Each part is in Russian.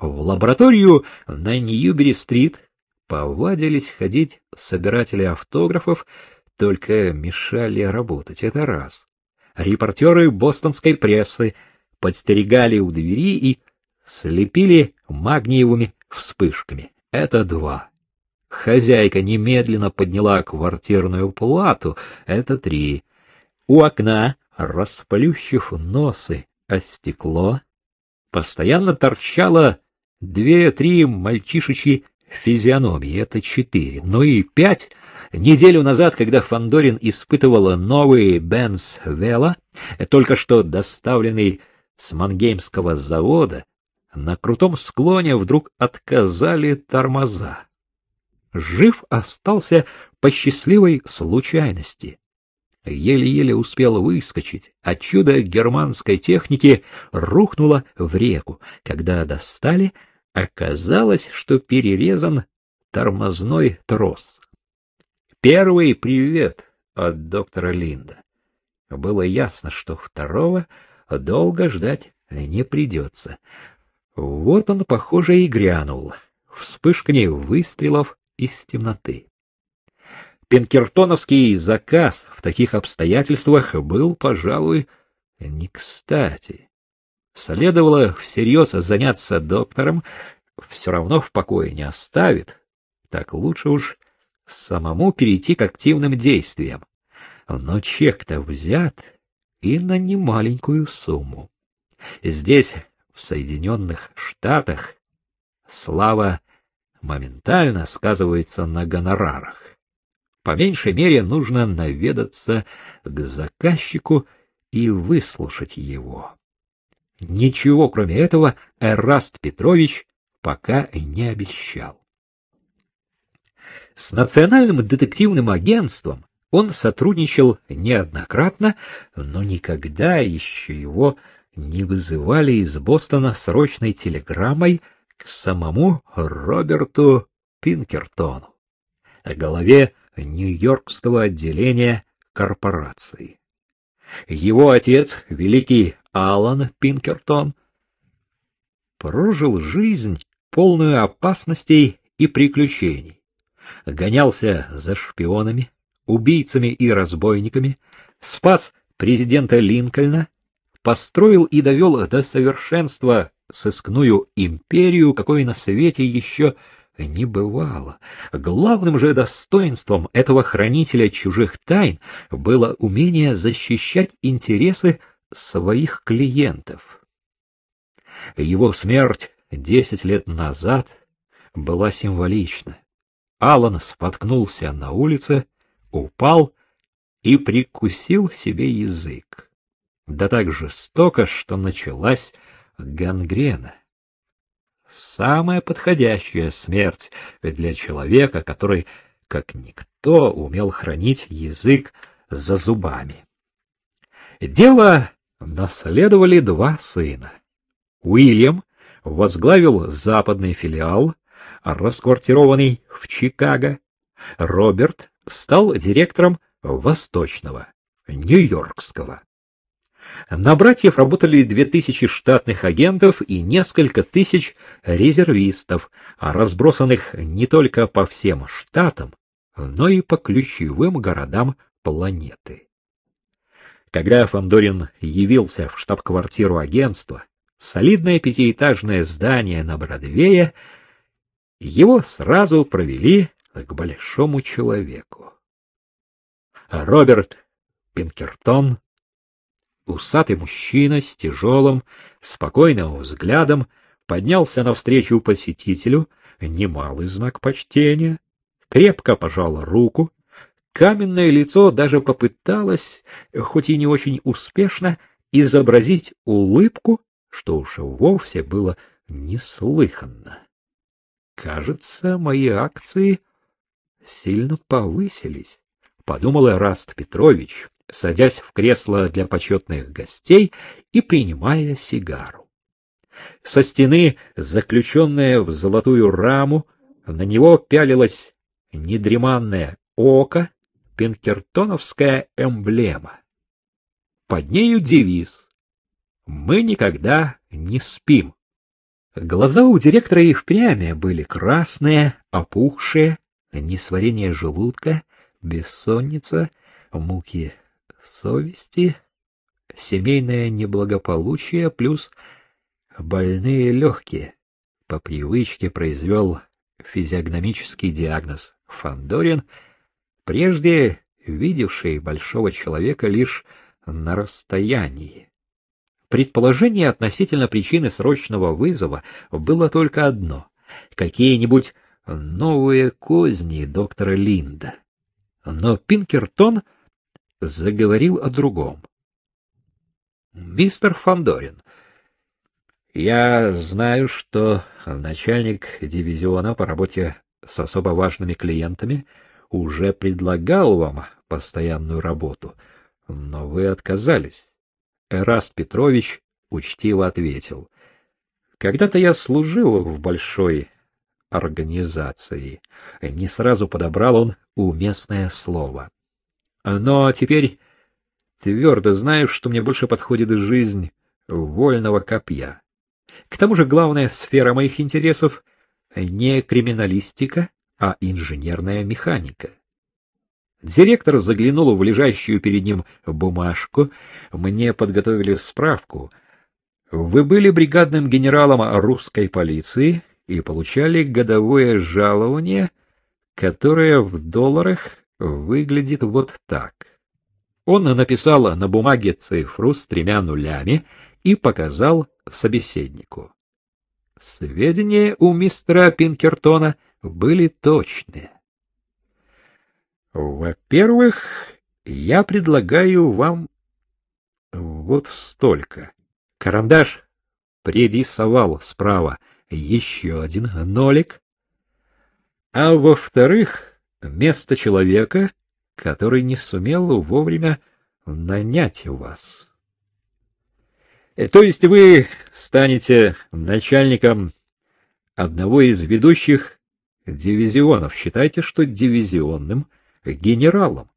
В лабораторию на Ньюбери-стрит повадились ходить собиратели автографов, только мешали работать, это раз. Репортеры бостонской прессы подстерегали у двери и слепили магниевыми вспышками. Это два. Хозяйка немедленно подняла квартирную плату. Это три. У окна, расплющив носы о стекло, постоянно торчало две-три мальчишечьи физиономии. Это четыре. Ну и пять. Неделю назад, когда Фандорин испытывал новый Бенц Вела, только что доставленный с Мангеймского завода, на крутом склоне вдруг отказали тормоза. Жив остался по счастливой случайности. Еле-еле успел выскочить, а чудо германской техники рухнуло в реку. Когда достали, оказалось, что перерезан тормозной трос. Первый привет от доктора Линда. Было ясно, что второго долго ждать не придется. Вот он, похоже, и грянул. Вспышками выстрелов из темноты. Пинкертоновский заказ в таких обстоятельствах был, пожалуй, не кстати. Следовало всерьез заняться доктором, все равно в покое не оставит. Так лучше уж самому перейти к активным действиям. Но чек-то взят и на немаленькую сумму. Здесь в Соединенных Штатах слава моментально сказывается на гонорарах. По меньшей мере нужно наведаться к заказчику и выслушать его. Ничего, кроме этого, Эраст Петрович пока не обещал. С Национальным детективным агентством он сотрудничал неоднократно, но никогда еще его не вызывали из Бостона срочной телеграммой к самому Роберту Пинкертону, голове Нью-Йоркского отделения корпорации. Его отец, великий Алан Пинкертон, прожил жизнь, полную опасностей и приключений. Гонялся за шпионами, убийцами и разбойниками, спас президента Линкольна построил и довел до совершенства сыскную империю, какой на свете еще не бывало. Главным же достоинством этого хранителя чужих тайн было умение защищать интересы своих клиентов. Его смерть десять лет назад была символична. Алан споткнулся на улице, упал и прикусил себе язык да так жестоко, что началась гангрена. Самая подходящая смерть для человека, который, как никто, умел хранить язык за зубами. Дело наследовали два сына. Уильям возглавил западный филиал, расквартированный в Чикаго. Роберт стал директором восточного, нью-йоркского. На братьев работали две тысячи штатных агентов и несколько тысяч резервистов, разбросанных не только по всем штатам, но и по ключевым городам планеты. Когда Фандорин явился в штаб-квартиру агентства, солидное пятиэтажное здание на Бродвее, его сразу провели к большому человеку. Роберт Пинкертон Усатый мужчина с тяжелым, спокойным взглядом поднялся навстречу посетителю, немалый знак почтения, крепко пожал руку, каменное лицо даже попыталось, хоть и не очень успешно, изобразить улыбку, что уж вовсе было неслыханно. Кажется, мои акции сильно повысились, подумал Эраст Петрович, садясь в кресло для почетных гостей и принимая сигару. Со стены, заключенная в золотую раму, на него пялилось недреманное око, пинкертоновская эмблема. Под нею девиз «Мы никогда не спим». Глаза у директора и впрямь были красные, опухшие, несварение желудка, бессонница, муки совести, семейное неблагополучие плюс больные легкие. По привычке произвел физиогномический диагноз Фандорин, прежде видевший большого человека лишь на расстоянии. Предположение относительно причины срочного вызова было только одно — какие-нибудь новые козни доктора Линда. Но Пинкертон заговорил о другом. «Мистер Фандорин, я знаю, что начальник дивизиона по работе с особо важными клиентами уже предлагал вам постоянную работу, но вы отказались. Эраст Петрович учтиво ответил. Когда-то я служил в большой организации. Не сразу подобрал он уместное слово. Но теперь твердо знаю, что мне больше подходит жизнь вольного копья. К тому же главная сфера моих интересов не криминалистика, а инженерная механика. Директор заглянул в лежащую перед ним бумажку. Мне подготовили справку. Вы были бригадным генералом русской полиции и получали годовое жалование, которое в долларах выглядит вот так. Он написал на бумаге цифру с тремя нулями и показал собеседнику. Сведения у мистера Пинкертона были точные. Во-первых, я предлагаю вам вот столько. Карандаш пририсовал справа еще один нолик. А во-вторых, место человека, который не сумел вовремя нанять вас. Э, то есть вы станете начальником одного из ведущих дивизионов. Считайте, что дивизионным генералом.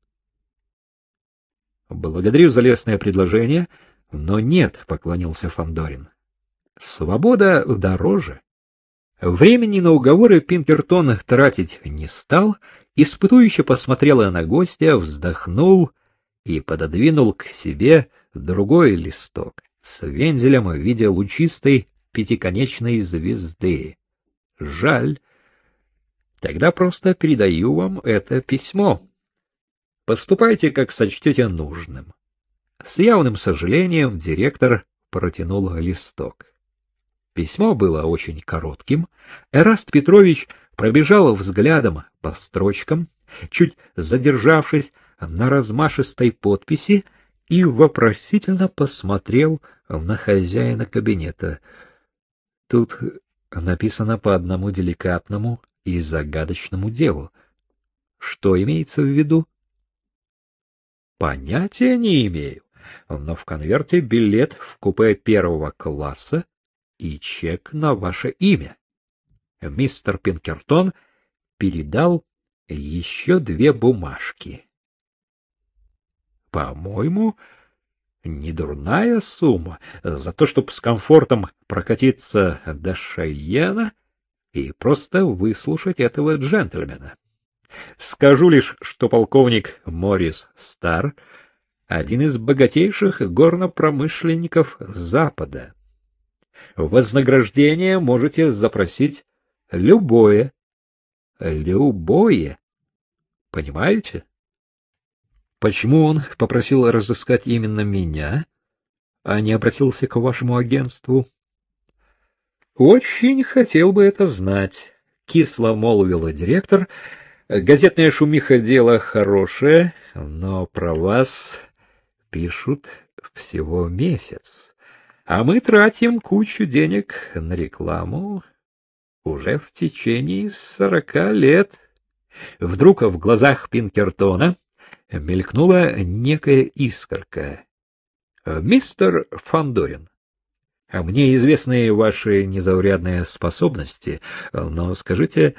Благодарю за лестное предложение, но нет, поклонился Фандорин. Свобода дороже. Времени на уговоры Пинкертон тратить не стал, испытующе посмотрел на гостя, вздохнул и пододвинул к себе другой листок с вензелем в виде лучистой пятиконечной звезды. Жаль. Тогда просто передаю вам это письмо. Поступайте, как сочтете нужным. С явным сожалением директор протянул листок. Письмо было очень коротким. Эраст Петрович пробежал взглядом по строчкам, чуть задержавшись на размашистой подписи, и вопросительно посмотрел на хозяина кабинета. Тут написано по одному деликатному и загадочному делу. Что имеется в виду? Понятия не имею, но в конверте билет в купе первого класса и чек на ваше имя. Мистер Пинкертон передал еще две бумажки. По-моему, недурная сумма за то, чтобы с комфортом прокатиться до Шайена и просто выслушать этого джентльмена. Скажу лишь, что полковник Морис Стар — один из богатейших горнопромышленников Запада. Вознаграждение можете запросить любое. Любое. Понимаете? Почему он попросил разыскать именно меня, а не обратился к вашему агентству? Очень хотел бы это знать, кисло молвила директор. Газетная шумиха дело хорошее, но про вас пишут всего месяц. А мы тратим кучу денег на рекламу уже в течение сорока лет. Вдруг в глазах Пинкертона мелькнула некая искорка. Мистер Фандорин, мне известны ваши незаурядные способности, но скажите,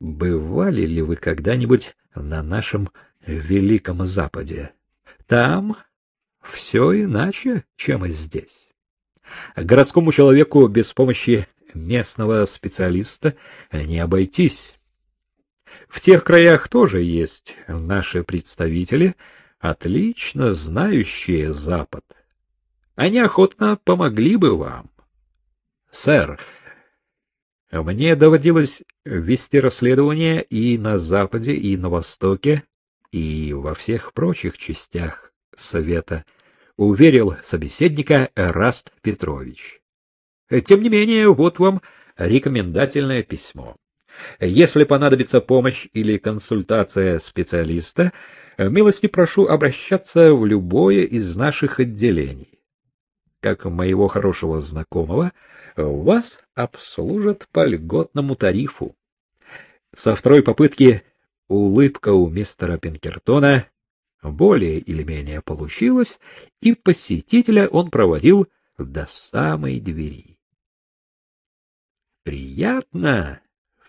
бывали ли вы когда-нибудь на нашем Великом Западе? Там все иначе, чем здесь. Городскому человеку без помощи местного специалиста не обойтись. В тех краях тоже есть наши представители, отлично знающие Запад. Они охотно помогли бы вам. Сэр, мне доводилось вести расследование и на Западе, и на Востоке, и во всех прочих частях Совета, уверил собеседника Раст Петрович. Тем не менее, вот вам рекомендательное письмо. Если понадобится помощь или консультация специалиста, милости прошу обращаться в любое из наших отделений. Как моего хорошего знакомого, вас обслужат по льготному тарифу. Со второй попытки улыбка у мистера Пинкертона более или менее получилась, и посетителя он проводил до самой двери. Приятно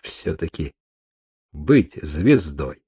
все-таки быть звездой.